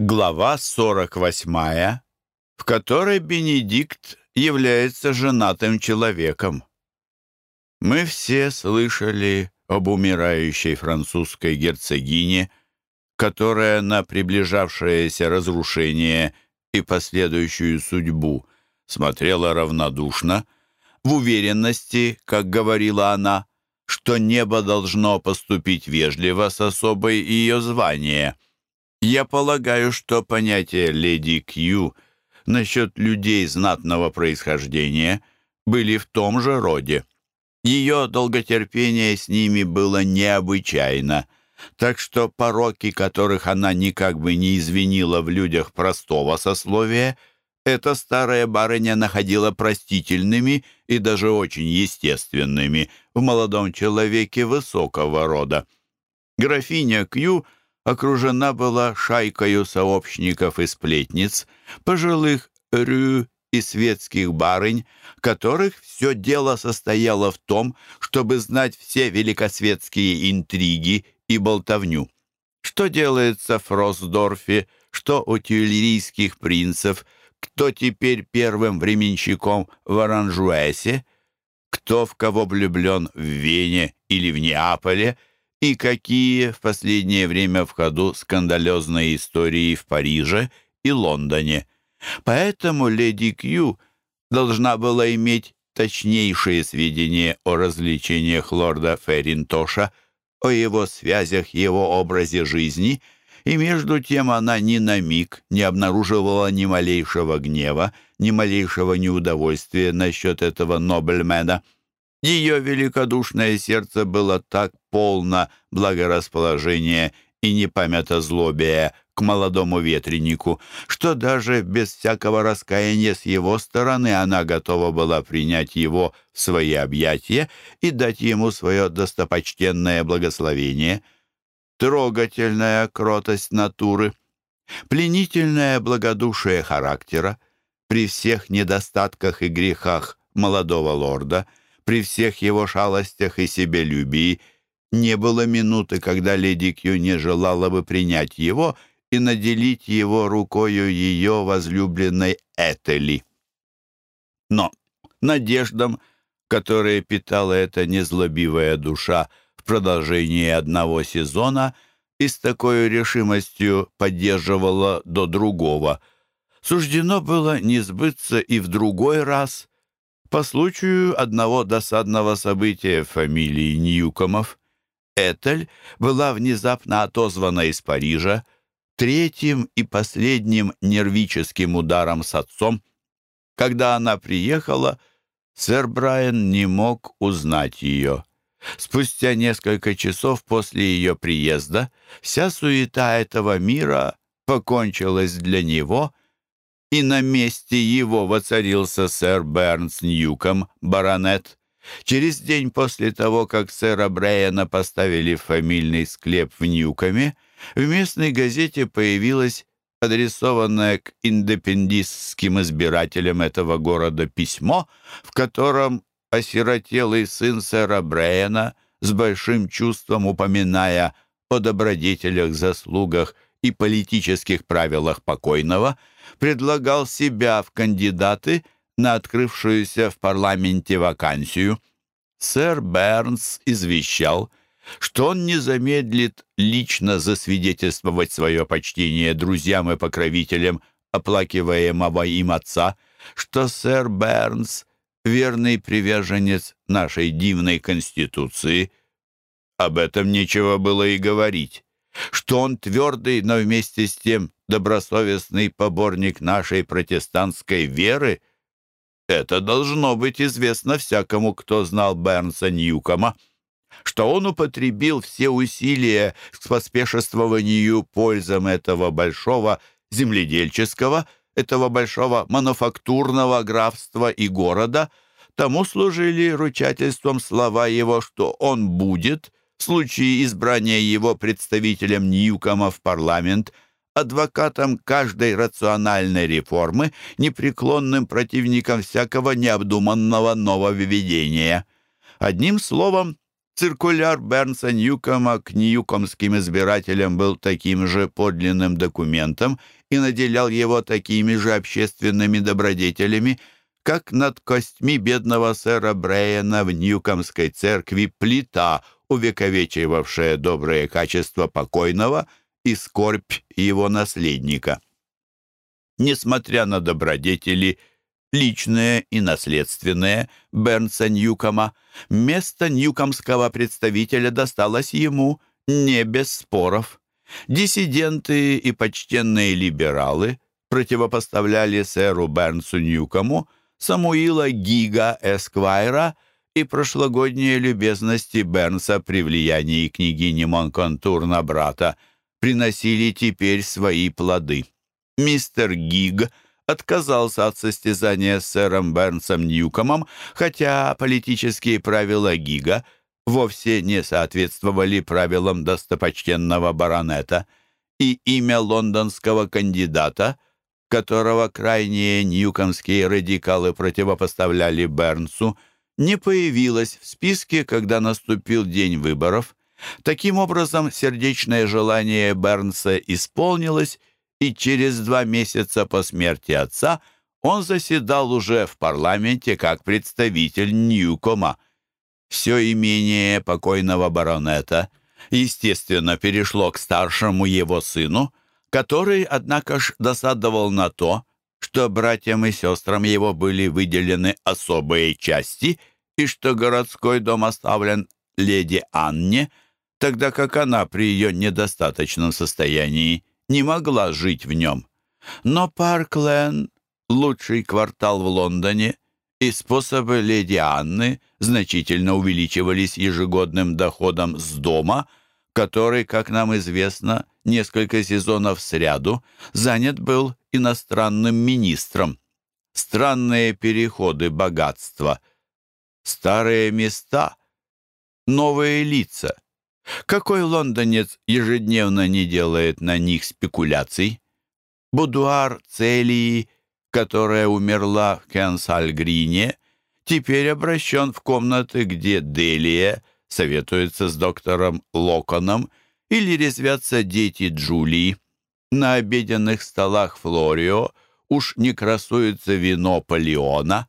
Глава 48, в которой Бенедикт является женатым человеком. Мы все слышали об умирающей французской герцогине, которая на приближавшееся разрушение и последующую судьбу смотрела равнодушно, в уверенности, как говорила она, что небо должно поступить вежливо с особой ее звания — я полагаю, что понятия леди Кью насчет людей знатного происхождения были в том же роде. Ее долготерпение с ними было необычайно, так что пороки, которых она никак бы не извинила в людях простого сословия, эта старая барыня находила простительными и даже очень естественными в молодом человеке высокого рода. Графиня Кью — окружена была шайкою сообщников и сплетниц, пожилых рю и светских барынь, которых все дело состояло в том, чтобы знать все великосветские интриги и болтовню. Что делается в Росдорфе, что у тюильрийских принцев, кто теперь первым временщиком в Оранжуэсе, кто в кого влюблен в Вене или в Неаполе — и какие в последнее время в ходу скандалезные истории в Париже и Лондоне. Поэтому леди Кью должна была иметь точнейшие сведения о развлечениях лорда Ферринтоша, о его связях, его образе жизни, и между тем она ни на миг не обнаруживала ни малейшего гнева, ни малейшего неудовольствия насчет этого нобельмена — ее великодушное сердце было так полно благорасположения и непамятозлобия к молодому ветренику, что даже без всякого раскаяния с его стороны она готова была принять его в свои объятия и дать ему свое достопочтенное благословение. Трогательная кротость натуры, пленительное благодушие характера, при всех недостатках и грехах молодого лорда — при всех его шалостях и себелюбии не было минуты, когда леди Кью не желала бы принять его и наделить его рукою ее возлюбленной Этели. Но надеждам, которые питала эта незлобивая душа в продолжении одного сезона и с такой решимостью поддерживала до другого, суждено было не сбыться и в другой раз — по случаю одного досадного события фамилии Ньюкомов Этель была внезапно отозвана из Парижа третьим и последним нервическим ударом с отцом. Когда она приехала, сэр Брайан не мог узнать ее. Спустя несколько часов после ее приезда вся суета этого мира покончилась для него — и на месте его воцарился сэр Бернс Ньюком, баронет. Через день после того, как сэра Брайана поставили в фамильный склеп в Ньюкоме, в местной газете появилось адресованное к индепендистским избирателям этого города письмо, в котором осиротелый сын сэра Брайана с большим чувством упоминая о добродетелях, заслугах и политических правилах покойного, предлагал себя в кандидаты на открывшуюся в парламенте вакансию. Сэр Бернс извещал, что он не замедлит лично засвидетельствовать свое почтение друзьям и покровителям оплакиваемого им отца, что сэр Бернс — верный приверженец нашей дивной Конституции. Об этом нечего было и говорить что он твердый, но вместе с тем добросовестный поборник нашей протестантской веры, это должно быть известно всякому, кто знал Бернса Ньюкома, что он употребил все усилия к поспешествованию пользам этого большого земледельческого, этого большого мануфактурного графства и города, тому служили ручательством слова его, что он будет — в случае избрания его представителем Ньюкома в парламент, адвокатом каждой рациональной реформы, непреклонным противником всякого необдуманного нововведения. Одним словом, Циркуляр Бернса Ньюкома к ньюкомским избирателям был таким же подлинным документом и наделял его такими же общественными добродетелями, как над костьми бедного сэра Брейена в Ньюкомской церкви плита, увековечивавшая добрые качества покойного и скорбь его наследника. Несмотря на добродетели, личные и наследственные Бернса Ньюкома, место ньюкомского представителя досталось ему не без споров. Диссиденты и почтенные либералы противопоставляли сэру Бернсу Ньюкому Самуила Гига Эсквайра и прошлогодние любезности Бернса при влиянии княгини Монконтур на брата приносили теперь свои плоды. Мистер Гиг отказался от состязания с сэром Бернсом Ньюкомом, хотя политические правила Гига вовсе не соответствовали правилам достопочтенного баронета, и имя лондонского кандидата – которого крайние ньюкомские радикалы противопоставляли Бернсу, не появилась в списке, когда наступил день выборов. Таким образом, сердечное желание Бернса исполнилось, и через два месяца по смерти отца он заседал уже в парламенте как представитель Ньюкома. Все имение покойного баронета, естественно, перешло к старшему его сыну, который, однако ж, досадовал на то, что братьям и сестрам его были выделены особые части и что городской дом оставлен леди Анне, тогда как она при ее недостаточном состоянии не могла жить в нем. Но Парк-Лен, лучший квартал в Лондоне, и способы леди Анны значительно увеличивались ежегодным доходом с дома, который, как нам известно, несколько сезонов сряду занят был иностранным министром. Странные переходы богатства, старые места, новые лица. Какой лондонец ежедневно не делает на них спекуляций? Будуар Целии, которая умерла в Кенсальгрине, теперь обращен в комнаты, где Делия советуется с доктором Локоном или резвятся дети Джулии. На обеденных столах Флорио уж не красуется вино Полеона.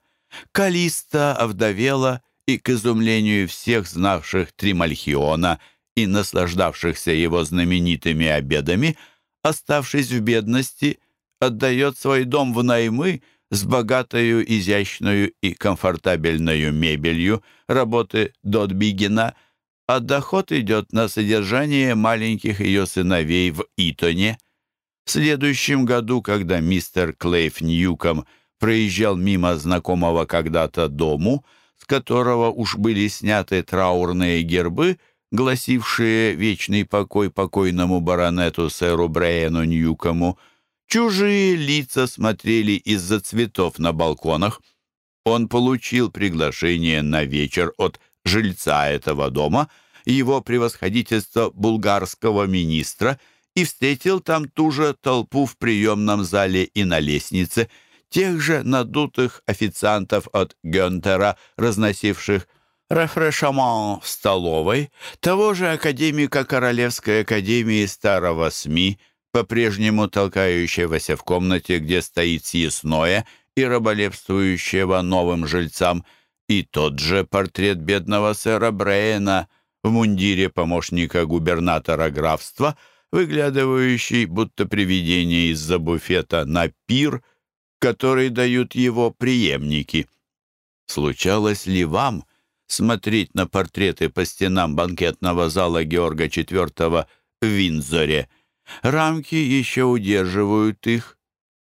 Калиста овдовела и, к изумлению всех знавших Тримальхиона и наслаждавшихся его знаменитыми обедами, оставшись в бедности, отдает свой дом в наймы с богатою, изящную и комфортабельную мебелью работы Дотбигена – а доход идет на содержание маленьких ее сыновей в Итоне. В следующем году, когда мистер Клейф Ньюком проезжал мимо знакомого когда-то дому, с которого уж были сняты траурные гербы, гласившие «Вечный покой покойному баронету сэру Брайану Ньюкому», чужие лица смотрели из-за цветов на балконах. Он получил приглашение на вечер от жильца этого дома, его превосходительство булгарского министра, и встретил там ту же толпу в приемном зале и на лестнице, тех же надутых официантов от Гюнтера, разносивших рефрешамон в столовой, того же академика Королевской академии старого СМИ, по-прежнему толкающегося в комнате, где стоит съестное, и раболепствующего новым жильцам – и тот же портрет бедного сэра Брейна в мундире помощника губернатора графства, выглядывающий, будто привидение из-за буфета, на пир, который дают его преемники. Случалось ли вам смотреть на портреты по стенам банкетного зала Георга IV в Виндзоре? Рамки еще удерживают их,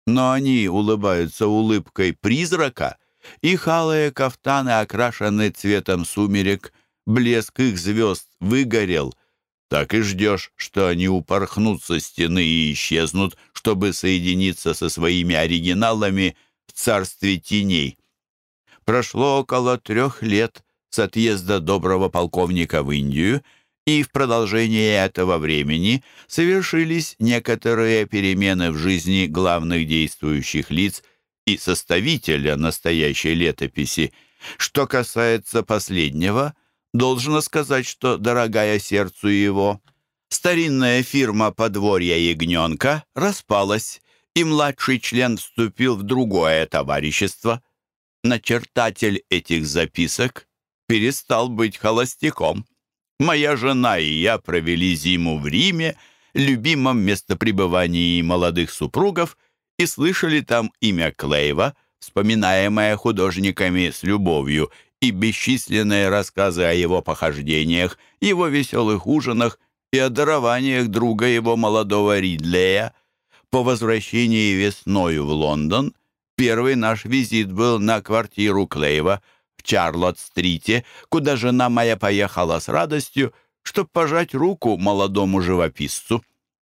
но они улыбаются улыбкой призрака, их алые кафтаны окрашены цветом сумерек, блеск их звезд выгорел. Так и ждешь, что они упорхнут со стены и исчезнут, чтобы соединиться со своими оригиналами в царстве теней. Прошло около трех лет с отъезда доброго полковника в Индию, и в продолжение этого времени совершились некоторые перемены в жизни главных действующих лиц и составителя настоящей летописи. Что касается последнего, Должно сказать, что дорогая сердцу его. Старинная фирма подворья Ягненка распалась, и младший член вступил в другое товарищество. Начертатель этих записок перестал быть холостяком. Моя жена и я провели зиму в Риме, любимом местопребывании молодых супругов, и слышали там имя Клейва, вспоминаемое художниками с любовью, и бесчисленные рассказы о его похождениях, его веселых ужинах и о дарованиях друга его молодого Ридлея. По возвращении весною в Лондон первый наш визит был на квартиру Клейва в Чарлотт-стрите, куда жена моя поехала с радостью, чтобы пожать руку молодому живописцу.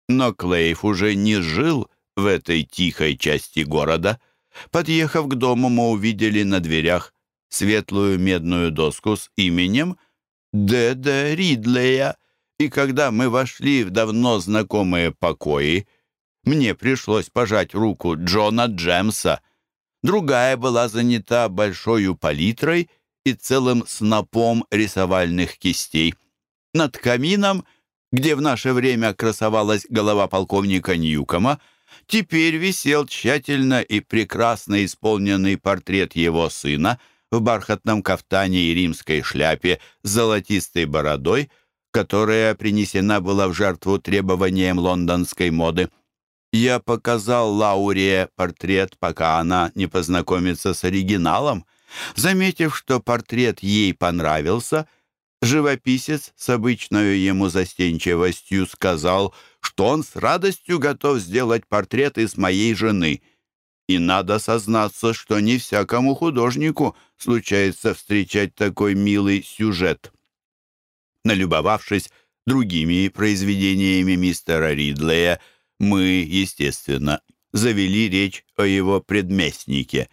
Но Клейв уже не жил в этой тихой части города. Подъехав к дому, мы увидели на дверях светлую медную доску с именем Д.Д. Ридлея, и когда мы вошли в давно знакомые покои, мне пришлось пожать руку Джона Джемса. Другая была занята большой палитрой и целым снопом рисовальных кистей. Над камином, где в наше время красовалась голова полковника Ньюкома, теперь висел тщательно и прекрасно исполненный портрет его сына — в бархатном кафтане и римской шляпе с золотистой бородой, которая принесена была в жертву требованиям лондонской моды. Я показал Лауре портрет, пока она не познакомится с оригиналом. Заметив, что портрет ей понравился, живописец с обычной ему застенчивостью сказал, что он с радостью готов сделать портрет из моей жены — и надо сознаться, что не всякому художнику случается встречать такой милый сюжет. Налюбовавшись другими произведениями мистера Ридлея, мы, естественно, завели речь о его предместнике.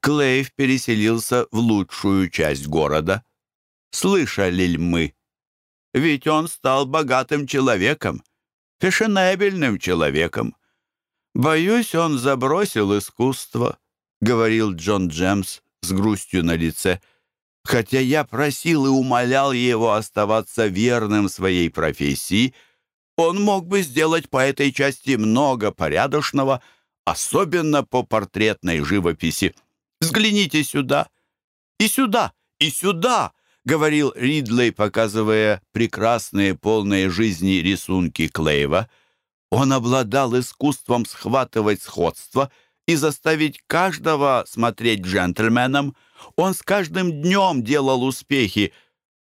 Клейв переселился в лучшую часть города. Слышали ли мы? Ведь он стал богатым человеком, фешенебельным человеком. «Боюсь, он забросил искусство», — говорил Джон Джемс с грустью на лице, «хотя я просил и умолял его оставаться верным своей профессии. Он мог бы сделать по этой части много порядочного, особенно по портретной живописи. Взгляните сюда, и сюда, и сюда!» — говорил Ридлей, показывая прекрасные, полные жизни рисунки Клейва — он обладал искусством схватывать сходство и заставить каждого смотреть джентльменом. Он с каждым днем делал успехи,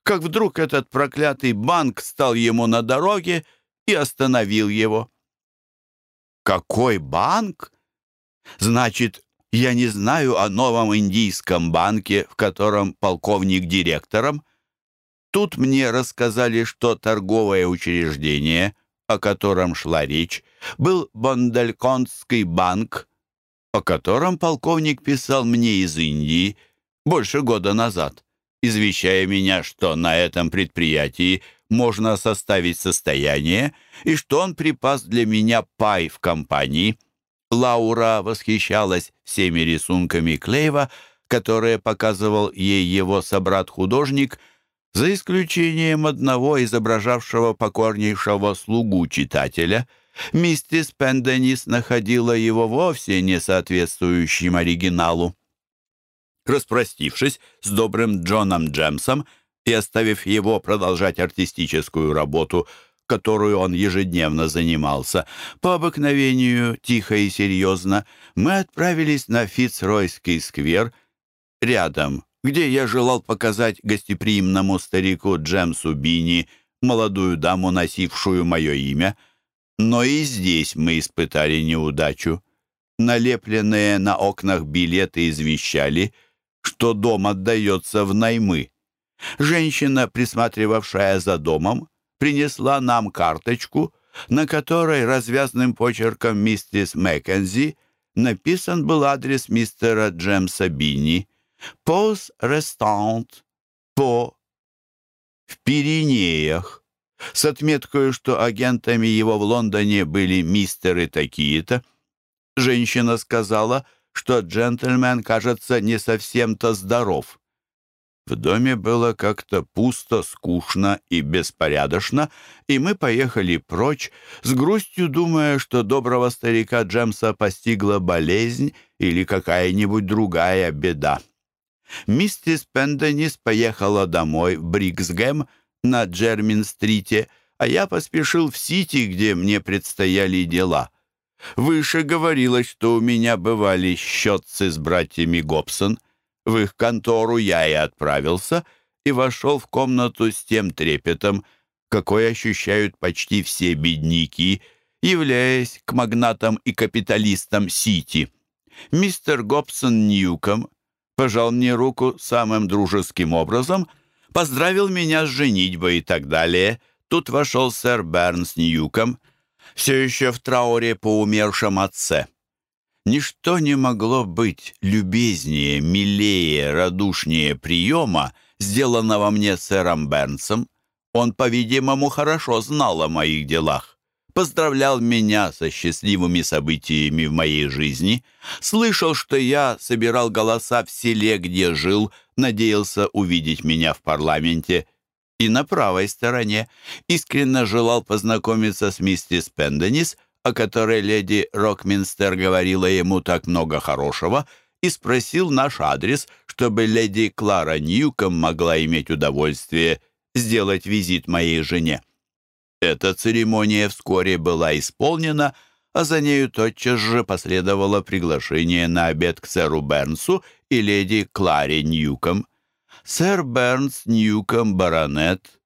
как вдруг этот проклятый банк стал ему на дороге и остановил его. «Какой банк? Значит, я не знаю о новом индийском банке, в котором полковник директором. Тут мне рассказали, что торговое учреждение — о котором шла речь, был Бондалькондский банк, о котором полковник писал мне из Индии больше года назад, извещая меня, что на этом предприятии можно составить состояние и что он припас для меня пай в компании. Лаура восхищалась всеми рисунками Клейва, которые показывал ей его собрат-художник — за исключением одного изображавшего покорнейшего слугу читателя, миссис Пенденис находила его вовсе не соответствующим оригиналу. Распростившись с добрым Джоном Джемсом и оставив его продолжать артистическую работу, которую он ежедневно занимался, по обыкновению тихо и серьезно, мы отправились на Фицройский сквер рядом где я желал показать гостеприимному старику Джемсу Бини молодую даму, носившую мое имя. Но и здесь мы испытали неудачу. Налепленные на окнах билеты извещали, что дом отдается в наймы. Женщина, присматривавшая за домом, принесла нам карточку, на которой развязным почерком миссис Маккензи написан был адрес мистера Джемса Бини — Поз рестант по в Пиренеях с отметкой, что агентами его в Лондоне были мистеры такие-то. Женщина сказала, что джентльмен, кажется, не совсем-то здоров. В доме было как-то пусто, скучно и беспорядочно, и мы поехали прочь, с грустью думая, что доброго старика Джемса постигла болезнь или какая-нибудь другая беда. Миссис Пенденис поехала домой в Бриксгэм на Джермин-стрите, а я поспешил в Сити, где мне предстояли дела. Выше говорилось, что у меня бывали счетцы с братьями Гобсон. В их контору я и отправился и вошел в комнату с тем трепетом, какой ощущают почти все бедняки, являясь к магнатам и капиталистам Сити. Мистер Гобсон Ньюком пожал мне руку самым дружеским образом, поздравил меня с женитьбой и так далее. Тут вошел сэр Бернс Ньюком, все еще в трауре по умершем отце. Ничто не могло быть любезнее, милее, радушнее приема, сделанного мне сэром Бернсом. Он, по-видимому, хорошо знал о моих делах поздравлял меня со счастливыми событиями в моей жизни, слышал, что я собирал голоса в селе, где жил, надеялся увидеть меня в парламенте и на правой стороне, искренне желал познакомиться с миссис Пенденис, о которой леди Рокминстер говорила ему так много хорошего, и спросил наш адрес, чтобы леди Клара Ньюком могла иметь удовольствие сделать визит моей жене. Эта церемония вскоре была исполнена, а за нею тотчас же последовало приглашение на обед к сэру Бернсу и леди Кларе Ньюком. Сэр Бернс Ньюком, баронет,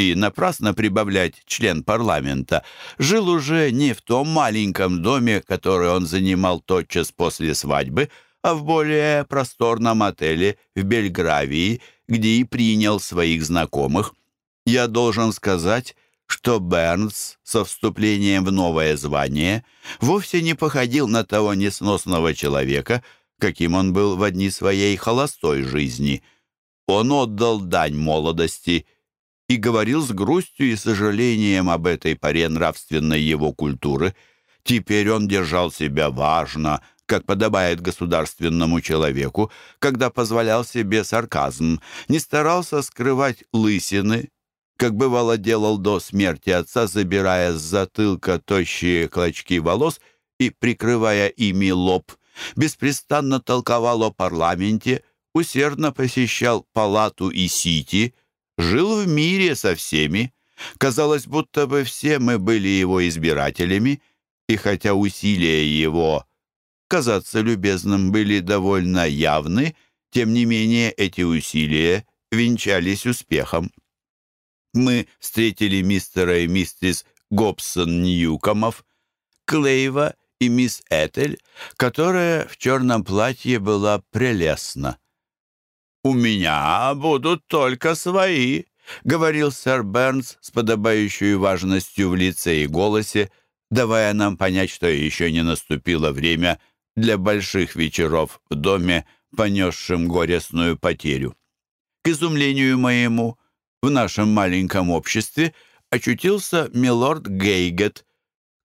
и напрасно прибавлять член парламента, жил уже не в том маленьком доме, который он занимал тотчас после свадьбы, а в более просторном отеле в Бельгравии, где и принял своих знакомых. Я должен сказать, что Бернс со вступлением в новое звание вовсе не походил на того несносного человека, каким он был в одни своей холостой жизни. Он отдал дань молодости и говорил с грустью и сожалением об этой поре нравственной его культуры. Теперь он держал себя важно, как подобает государственному человеку, когда позволял себе сарказм, не старался скрывать лысины, как бывало делал до смерти отца, забирая с затылка тощие клочки волос и прикрывая ими лоб, беспрестанно толковал о парламенте, усердно посещал палату и сити, жил в мире со всеми. Казалось, будто бы все мы были его избирателями, и хотя усилия его казаться любезным были довольно явны, тем не менее эти усилия венчались успехом мы встретили мистера и миссис Гобсон Ньюкомов, Клейва и мисс Этель, которая в черном платье была прелестна. «У меня будут только свои», — говорил сэр Бернс с подобающей важностью в лице и голосе, давая нам понять, что еще не наступило время для больших вечеров в доме, понесшим горестную потерю. К изумлению моему, в нашем маленьком обществе очутился милорд Гейгет,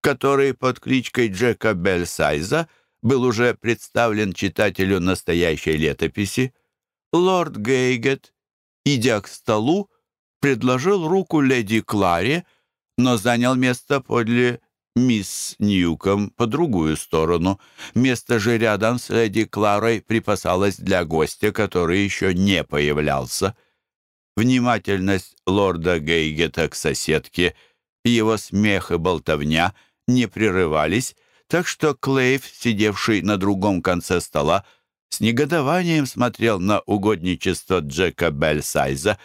который под кличкой Джека Бельсайза был уже представлен читателю настоящей летописи. Лорд Гейгет, идя к столу, предложил руку леди Кларе, но занял место подле мисс Ньюком по другую сторону. Место же рядом с леди Кларой припасалось для гостя, который еще не появлялся. Внимательность лорда Гейгета к соседке, его смех и болтовня не прерывались, так что Клейв, сидевший на другом конце стола, с негодованием смотрел на угодничество Джека Бельсайза.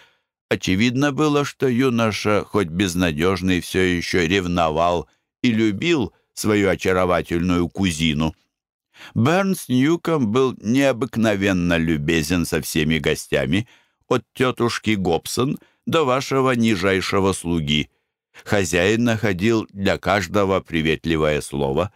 Очевидно было, что юноша, хоть безнадежный, все еще ревновал и любил свою очаровательную кузину. Бернс Ньюком был необыкновенно любезен со всеми гостями — от тетушки Гобсон до вашего нижайшего слуги. Хозяин находил для каждого приветливое слово.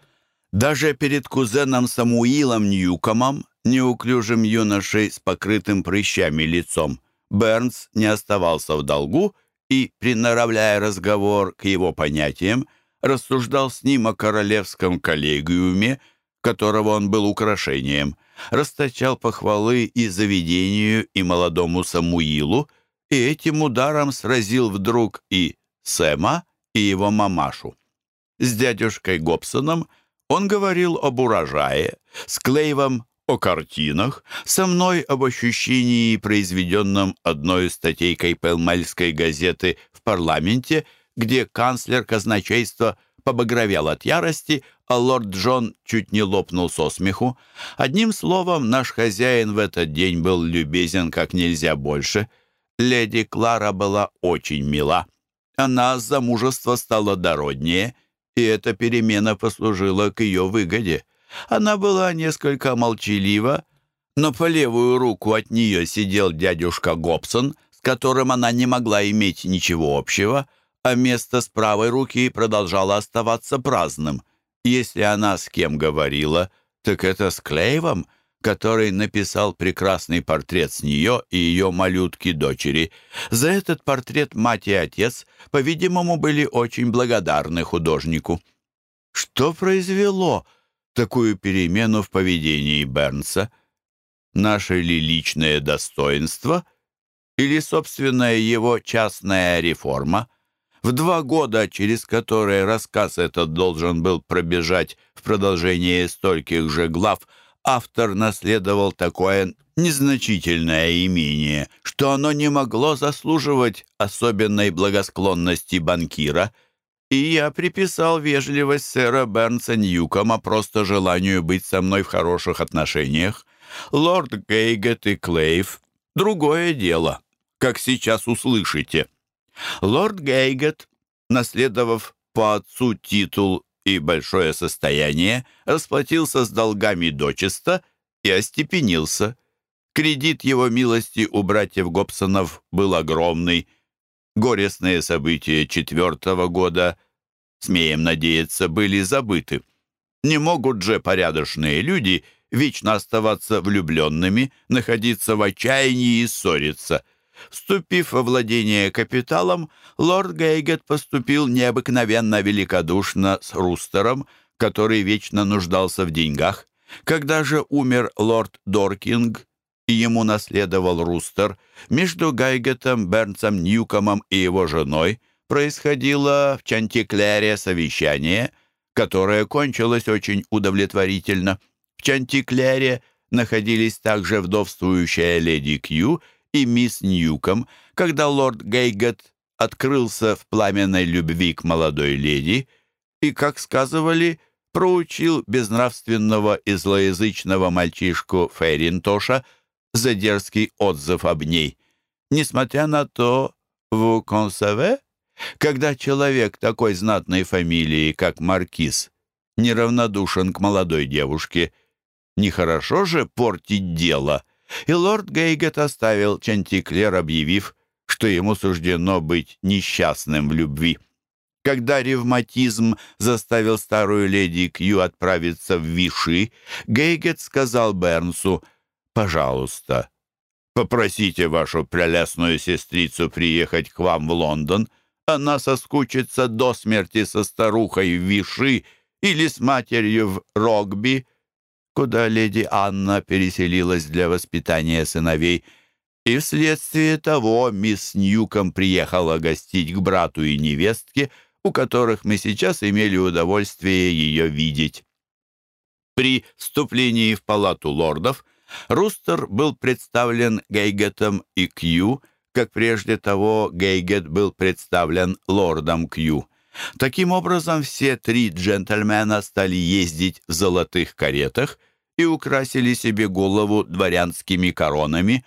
Даже перед кузеном Самуилом Ньюкомом, неуклюжим юношей с покрытым прыщами лицом, Бернс не оставался в долгу и, приноравляя разговор к его понятиям, рассуждал с ним о королевском коллегиуме, которого он был украшением – расточал похвалы и заведению, и молодому Самуилу, и этим ударом сразил вдруг и Сэма, и его мамашу. С дядюшкой Гобсоном он говорил об урожае, с Клейвом о картинах, со мной об ощущении, произведенном одной статей Кайпелмельской газеты в парламенте, где канцлер казначейства побагровел от ярости, а лорд Джон чуть не лопнул со смеху. Одним словом, наш хозяин в этот день был любезен как нельзя больше. Леди Клара была очень мила. Она с замужества стала дороднее, и эта перемена послужила к ее выгоде. Она была несколько молчалива, но по левую руку от нее сидел дядюшка Гобсон, с которым она не могла иметь ничего общего, а место с правой руки продолжало оставаться праздным. Если она с кем говорила, так это с Клейвом, который написал прекрасный портрет с нее и ее малютки-дочери. За этот портрет мать и отец, по-видимому, были очень благодарны художнику. Что произвело такую перемену в поведении Бернса? Наше ли личное достоинство или собственная его частная реформа? В два года, через которые рассказ этот должен был пробежать в продолжении стольких же глав, автор наследовал такое незначительное имение, что оно не могло заслуживать особенной благосклонности банкира, и я приписал вежливость сэра Бернса Ньюкома просто желанию быть со мной в хороших отношениях. Лорд Гейгет и Клейв — другое дело, как сейчас услышите. Лорд Гейгет, наследовав по отцу титул и большое состояние, расплатился с долгами дочисто и остепенился. Кредит его милости у братьев Гобсонов был огромный. Горестные события четвертого года, смеем надеяться, были забыты. Не могут же порядочные люди вечно оставаться влюбленными, находиться в отчаянии и ссориться — Вступив во владение капиталом, лорд Гейгет поступил необыкновенно великодушно с Рустером, который вечно нуждался в деньгах. Когда же умер лорд Доркинг, и ему наследовал Рустер, между Гайгетом, Бернсом Ньюкомом и его женой происходило в Чантикляре совещание, которое кончилось очень удовлетворительно. В Чантикляре находились также вдовствующая леди Кью и мисс Ньюком, когда лорд Гейгет открылся в пламенной любви к молодой леди и, как сказывали, проучил безнравственного и злоязычного мальчишку Фейринтоша за дерзкий отзыв об ней. Несмотря на то, в консаве, когда человек такой знатной фамилии, как Маркиз, неравнодушен к молодой девушке, нехорошо же портить дело — и лорд Гейгет оставил Чантиклер, объявив, что ему суждено быть несчастным в любви. Когда ревматизм заставил старую леди Кью отправиться в Виши, Гейгет сказал Бернсу, «Пожалуйста, попросите вашу прелестную сестрицу приехать к вам в Лондон. Она соскучится до смерти со старухой в Виши или с матерью в Рогби, куда леди Анна переселилась для воспитания сыновей, и вследствие того мисс Ньюком приехала гостить к брату и невестке, у которых мы сейчас имели удовольствие ее видеть. При вступлении в палату лордов Рустер был представлен Гейгетом и Кью, как прежде того Гейгет был представлен лордом Кью. Таким образом, все три джентльмена стали ездить в золотых каретах и украсили себе голову дворянскими коронами.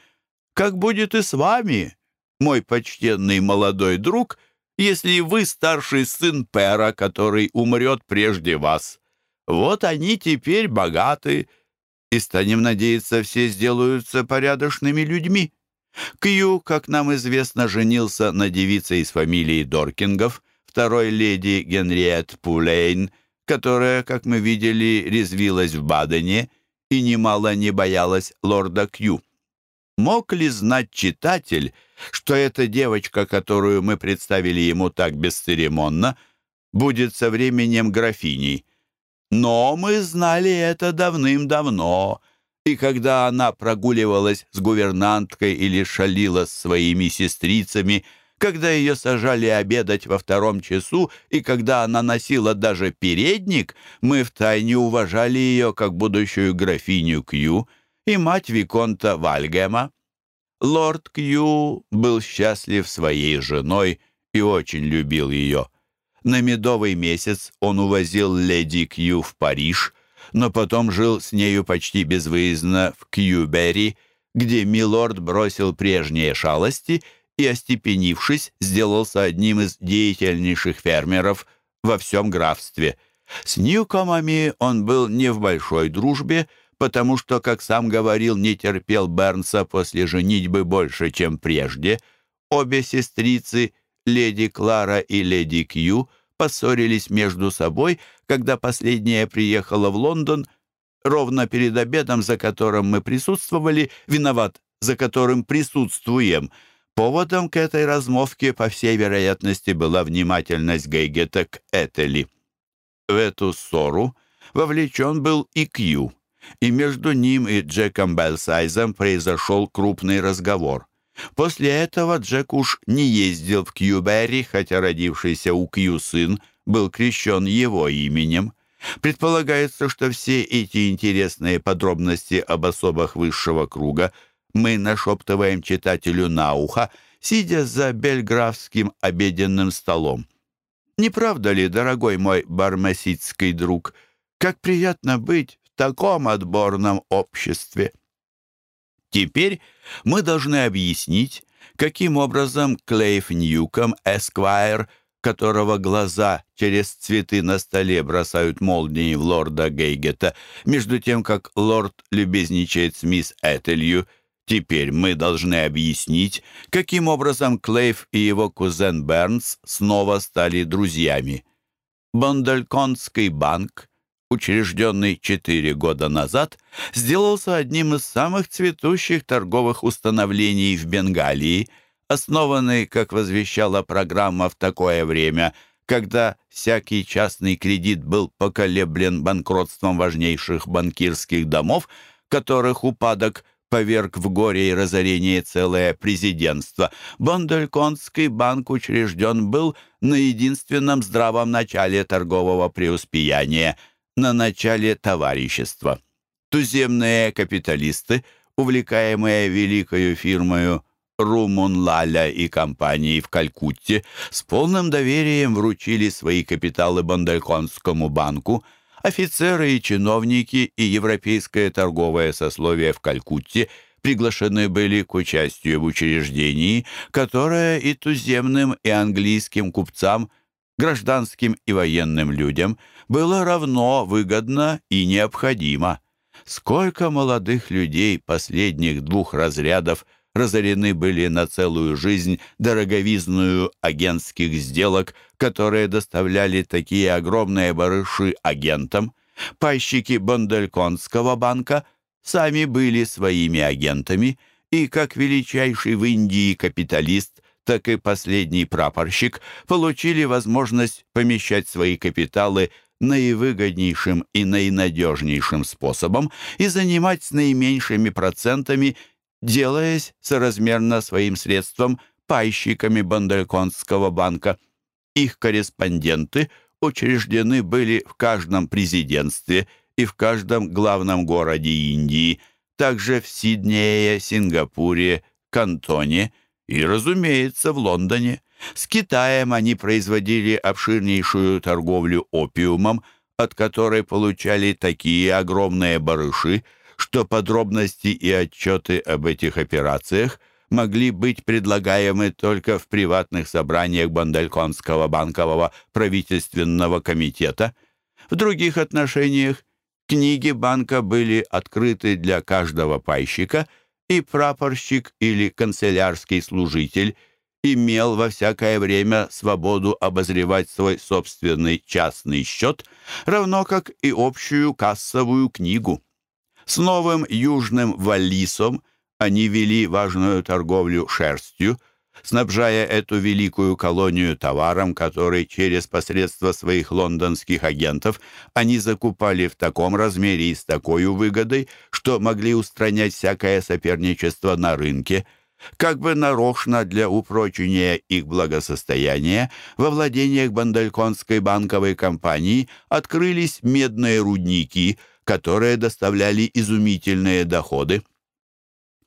Как будет и с вами, мой почтенный молодой друг, если вы старший сын Пера, который умрет прежде вас? Вот они теперь богаты, и, станем надеяться, все сделаются порядочными людьми. Кью, как нам известно, женился на девице из фамилии Доркингов, второй леди Генриет Пулейн, которая, как мы видели, резвилась в Бадене и немало не боялась лорда Кью. Мог ли знать читатель, что эта девочка, которую мы представили ему так бесцеремонно, будет со временем графиней? Но мы знали это давным-давно, и когда она прогуливалась с гувернанткой или шалила с своими сестрицами, когда ее сажали обедать во втором часу, и когда она носила даже передник, мы втайне уважали ее как будущую графиню Кью и мать Виконта Вальгема. Лорд Кью был счастлив своей женой и очень любил ее. На медовый месяц он увозил леди Кью в Париж, но потом жил с нею почти безвыездно в Кьюбери, где милорд бросил прежние шалости и, остепенившись, сделался одним из деятельнейших фермеров во всем графстве. С Ньюкомами он был не в большой дружбе, потому что, как сам говорил, не терпел Бернса после женитьбы больше, чем прежде. Обе сестрицы, леди Клара и леди Кью, поссорились между собой, когда последняя приехала в Лондон, ровно перед обедом, за которым мы присутствовали, виноват, за которым присутствуем. Поводом к этой размовке, по всей вероятности, была внимательность Гейгета к Этели. В эту ссору вовлечен был и Кью и между ним и Джеком Белсайзом произошел крупный разговор. После этого Джек уж не ездил в Кьюберри, хотя родившийся у Кью сын был крещен его именем. Предполагается, что все эти интересные подробности об особах высшего круга мы нашептываем читателю на ухо, сидя за бельграфским обеденным столом. Не правда ли, дорогой мой бармасидский друг, как приятно быть таком отборном обществе. Теперь мы должны объяснить, каким образом Клейф Ньюком, Эсквайр, которого глаза через цветы на столе бросают молнии в лорда Гейгета, между тем, как лорд любезничает с мисс Этелью, Теперь мы должны объяснить, каким образом Клейф и его кузен Бернс снова стали друзьями. Бондальконский банк учрежденный четыре года назад, сделался одним из самых цветущих торговых установлений в Бенгалии, основанный, как возвещала программа в такое время, когда всякий частный кредит был поколеблен банкротством важнейших банкирских домов, которых упадок поверг в горе и разорение целое президентство. Бондельконский банк учрежден был на единственном здравом начале торгового преуспеяния – на начале товарищества. Туземные капиталисты, увлекаемые великою фирмою Румун Лаля и компанией в Калькутте, с полным доверием вручили свои капиталы Бандальконскому банку, офицеры и чиновники и Европейское торговое сословие в Калькутте приглашены были к участию в учреждении, которое и туземным, и английским купцам – гражданским и военным людям было равно выгодно и необходимо. Сколько молодых людей последних двух разрядов разорены были на целую жизнь дороговизную агентских сделок, которые доставляли такие огромные барыши агентам. Пайщики Бондельконского банка сами были своими агентами, и как величайший в Индии капиталист так и последний прапорщик получили возможность помещать свои капиталы наивыгоднейшим и наинадежнейшим способом и занимать с наименьшими процентами, делаясь соразмерно своим средствам пайщиками Бандельконского банка. Их корреспонденты учреждены были в каждом президентстве и в каждом главном городе Индии, также в Сиднее, Сингапуре, Кантоне – и, разумеется, в Лондоне. С Китаем они производили обширнейшую торговлю опиумом, от которой получали такие огромные барыши, что подробности и отчеты об этих операциях могли быть предлагаемы только в приватных собраниях Бандальконского банкового правительственного комитета. В других отношениях книги банка были открыты для каждого пайщика – и прапорщик или канцелярский служитель имел во всякое время свободу обозревать свой собственный частный счет, равно как и общую кассовую книгу. С новым южным Валлисом они вели важную торговлю шерстью, снабжая эту великую колонию товаром, который через посредство своих лондонских агентов они закупали в таком размере и с такой выгодой, что могли устранять всякое соперничество на рынке – как бы нарочно для упрочения их благосостояния во владениях Бандальконской банковой компании открылись медные рудники, которые доставляли изумительные доходы.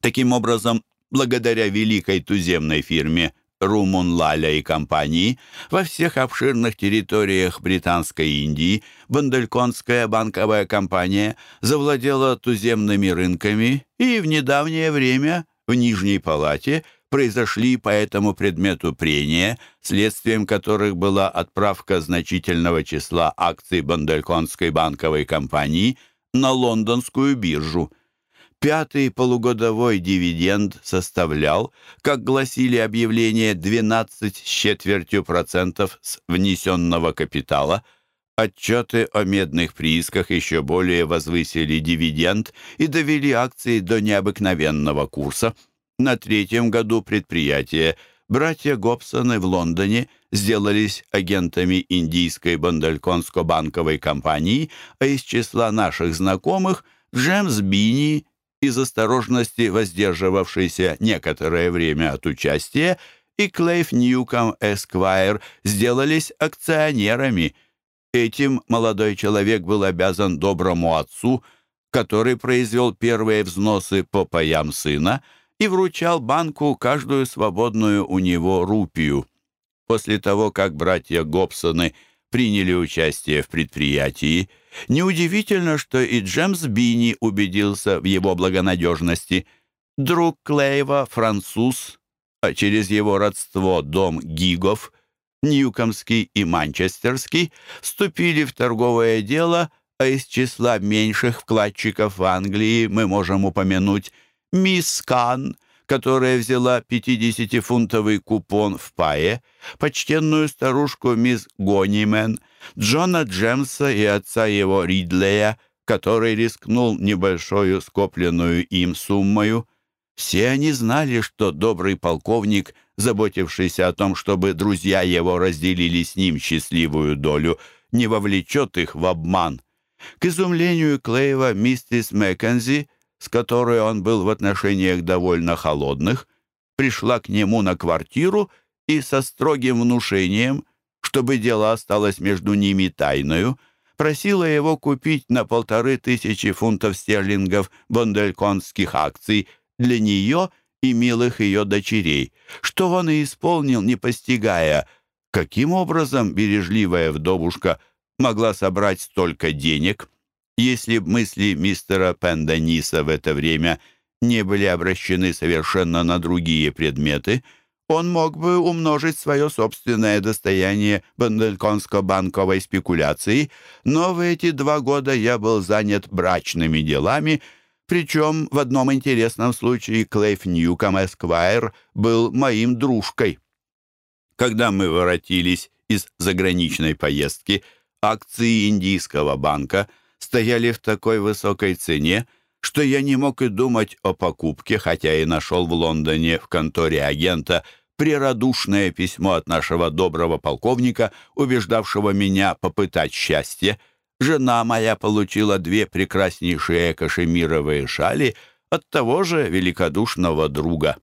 Таким образом, благодаря великой туземной фирме Румун Лаля и компании во всех обширных территориях Британской Индии Бандальконская банковая компания завладела туземными рынками и в недавнее время в Нижней Палате произошли по этому предмету прения, следствием которых была отправка значительного числа акций Бандельконской банковой компании на лондонскую биржу. Пятый полугодовой дивиденд составлял, как гласили объявления, 12 с четвертью процентов с внесенного капитала – Отчеты о медных приисках еще более возвысили дивиденд и довели акции до необыкновенного курса. На третьем году предприятия братья Гобсоны в Лондоне сделались агентами индийской Бандальконско-банковой компании, а из числа наших знакомых Джемс Бини, из осторожности воздерживавшийся некоторое время от участия, и Клейф Ньюком Эсквайр сделались акционерами – Этим молодой человек был обязан доброму отцу, который произвел первые взносы по паям сына и вручал банку каждую свободную у него рупию. После того, как братья Гобсоны приняли участие в предприятии, неудивительно, что и Джемс Бини убедился в его благонадежности. Друг Клейва, француз, а через его родство дом Гигов – Ньюкомский и Манчестерский вступили в торговое дело, а из числа меньших вкладчиков в Англии мы можем упомянуть мисс Кан, которая взяла 50-фунтовый купон в пае, почтенную старушку мисс Гонимен, Джона Джемса и отца его Ридлея, который рискнул небольшую скопленную им суммою. Все они знали, что добрый полковник – заботившийся о том, чтобы друзья его разделили с ним счастливую долю, не вовлечет их в обман. К изумлению Клейва миссис Маккензи, с которой он был в отношениях довольно холодных, пришла к нему на квартиру и со строгим внушением, чтобы дело осталось между ними тайною, просила его купить на полторы тысячи фунтов стерлингов бондельконских акций для нее и милых ее дочерей, что он и исполнил, не постигая, каким образом бережливая вдовушка могла собрать столько денег, если б мысли мистера Пендениса в это время не были обращены совершенно на другие предметы, он мог бы умножить свое собственное достояние бандальконско-банковой спекуляцией, но в эти два года я был занят брачными делами — причем в одном интересном случае Клейф Ньюком Эсквайр был моим дружкой. Когда мы воротились из заграничной поездки, акции Индийского банка стояли в такой высокой цене, что я не мог и думать о покупке, хотя и нашел в Лондоне в конторе агента прерадушное письмо от нашего доброго полковника, убеждавшего меня попытать счастье — Жена моя получила две прекраснейшие кашемировые шали от того же великодушного друга.